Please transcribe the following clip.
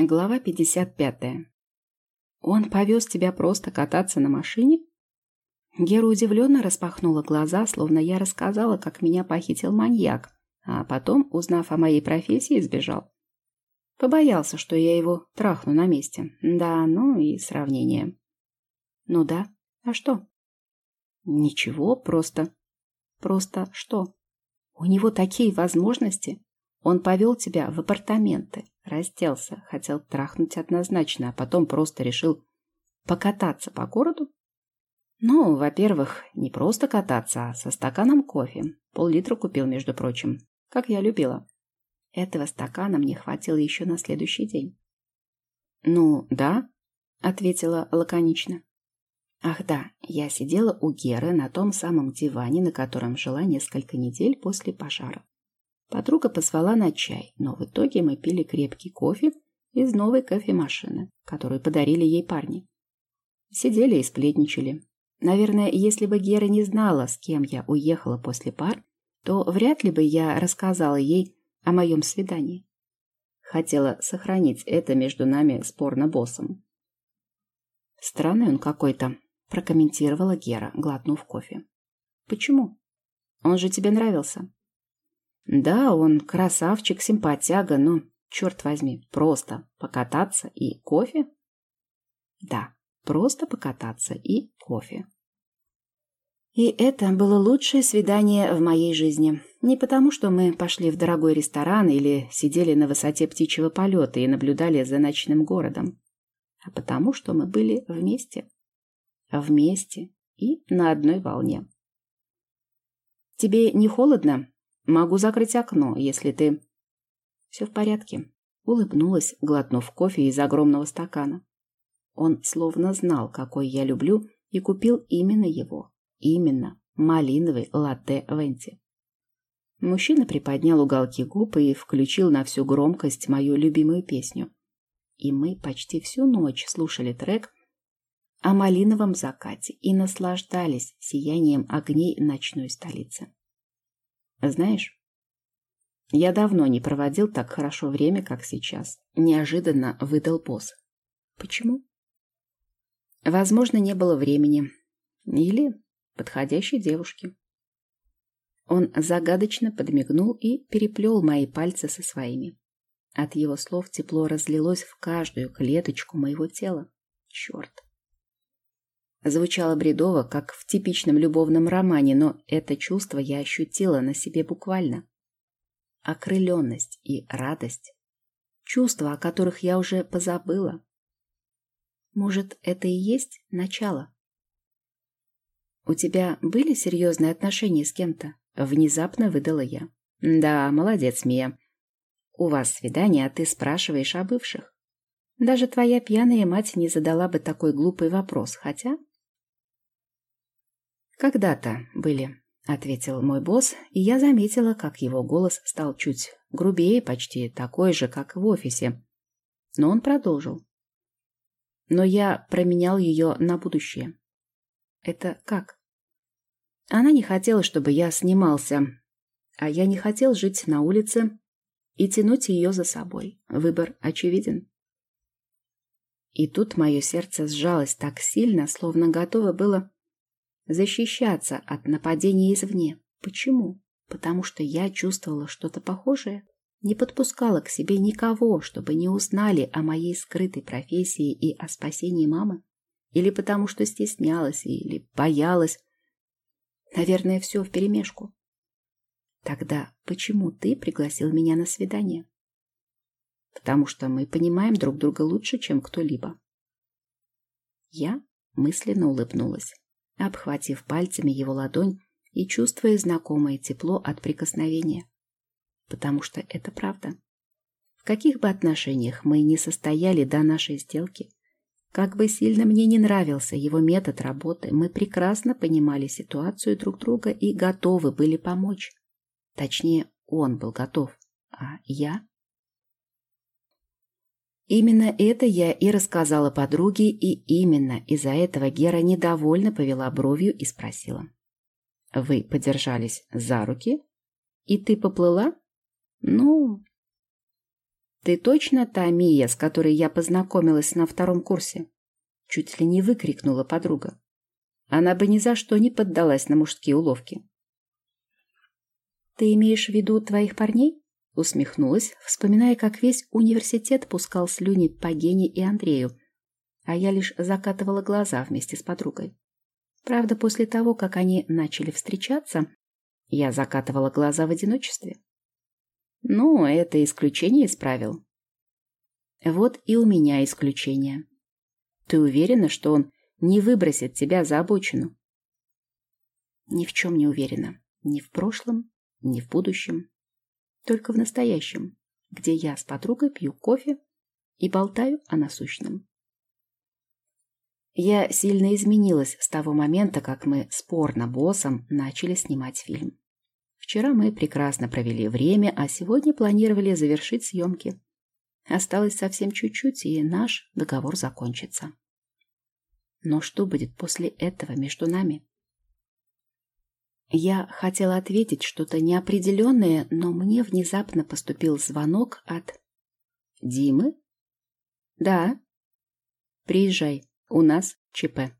Глава 55. «Он повез тебя просто кататься на машине?» Гера удивленно распахнула глаза, словно я рассказала, как меня похитил маньяк, а потом, узнав о моей профессии, сбежал. Побоялся, что я его трахну на месте. Да, ну и сравнение. Ну да, а что? Ничего, просто... Просто что? У него такие возможности. Он повел тебя в апартаменты, разделся, хотел трахнуть однозначно, а потом просто решил покататься по городу? Ну, во-первых, не просто кататься, а со стаканом кофе. Пол-литра купил, между прочим, как я любила. Этого стакана мне хватило еще на следующий день. «Ну, да», — ответила лаконично. Ах да, я сидела у Геры на том самом диване, на котором жила несколько недель после пожара. Подруга позвала на чай, но в итоге мы пили крепкий кофе из новой кофемашины, которую подарили ей парни. Сидели и сплетничали. Наверное, если бы Гера не знала, с кем я уехала после пар, то вряд ли бы я рассказала ей о моем свидании. Хотела сохранить это между нами спорно-боссом. Странный он какой-то, прокомментировала Гера, глотнув кофе. Почему? Он же тебе нравился. Да, он красавчик, симпатяга, но, черт возьми, просто покататься и кофе? Да, просто покататься и кофе. И это было лучшее свидание в моей жизни. Не потому, что мы пошли в дорогой ресторан или сидели на высоте птичьего полета и наблюдали за ночным городом, а потому, что мы были вместе. Вместе и на одной волне. «Тебе не холодно?» Могу закрыть окно, если ты... Все в порядке. Улыбнулась, глотнув кофе из огромного стакана. Он словно знал, какой я люблю, и купил именно его. Именно малиновый латте Венти. Мужчина приподнял уголки губ и включил на всю громкость мою любимую песню. И мы почти всю ночь слушали трек о малиновом закате и наслаждались сиянием огней ночной столицы. Знаешь, я давно не проводил так хорошо время, как сейчас. Неожиданно выдал босс. Почему? Возможно, не было времени. Или подходящей девушки. Он загадочно подмигнул и переплел мои пальцы со своими. От его слов тепло разлилось в каждую клеточку моего тела. Черт. Звучало бредово, как в типичном любовном романе, но это чувство я ощутила на себе буквально. Окрыленность и радость. Чувства, о которых я уже позабыла. Может, это и есть начало? «У тебя были серьезные отношения с кем-то?» Внезапно выдала я. «Да, молодец, Мия. У вас свидание, а ты спрашиваешь о бывших. Даже твоя пьяная мать не задала бы такой глупый вопрос, хотя «Когда-то были», — ответил мой босс, и я заметила, как его голос стал чуть грубее, почти такой же, как в офисе. Но он продолжил. Но я променял ее на будущее. Это как? Она не хотела, чтобы я снимался, а я не хотел жить на улице и тянуть ее за собой. Выбор очевиден. И тут мое сердце сжалось так сильно, словно готово было защищаться от нападения извне. Почему? Потому что я чувствовала что-то похожее. Не подпускала к себе никого, чтобы не узнали о моей скрытой профессии и о спасении мамы. Или потому что стеснялась, или боялась. Наверное, все вперемешку. Тогда почему ты пригласил меня на свидание? Потому что мы понимаем друг друга лучше, чем кто-либо. Я мысленно улыбнулась обхватив пальцами его ладонь и чувствуя знакомое тепло от прикосновения. Потому что это правда. В каких бы отношениях мы ни состояли до нашей сделки, как бы сильно мне не нравился его метод работы, мы прекрасно понимали ситуацию друг друга и готовы были помочь. Точнее, он был готов, а я Именно это я и рассказала подруге, и именно из-за этого Гера недовольно повела бровью и спросила. «Вы подержались за руки? И ты поплыла?» «Ну...» «Ты точно та Мия, с которой я познакомилась на втором курсе?» Чуть ли не выкрикнула подруга. Она бы ни за что не поддалась на мужские уловки. «Ты имеешь в виду твоих парней?» Усмехнулась, вспоминая, как весь университет пускал слюни по Гене и Андрею, а я лишь закатывала глаза вместе с подругой. Правда, после того, как они начали встречаться, я закатывала глаза в одиночестве. Ну, это исключение из правил. Вот и у меня исключение. Ты уверена, что он не выбросит тебя за обочину? Ни в чем не уверена. Ни в прошлом, ни в будущем. Только в настоящем, где я с подругой пью кофе и болтаю о насущном. Я сильно изменилась с того момента, как мы с порно-боссом начали снимать фильм. Вчера мы прекрасно провели время, а сегодня планировали завершить съемки. Осталось совсем чуть-чуть, и наш договор закончится. Но что будет после этого между нами? Я хотела ответить что-то неопределенное, но мне внезапно поступил звонок от... Димы? Да. Приезжай, у нас ЧП.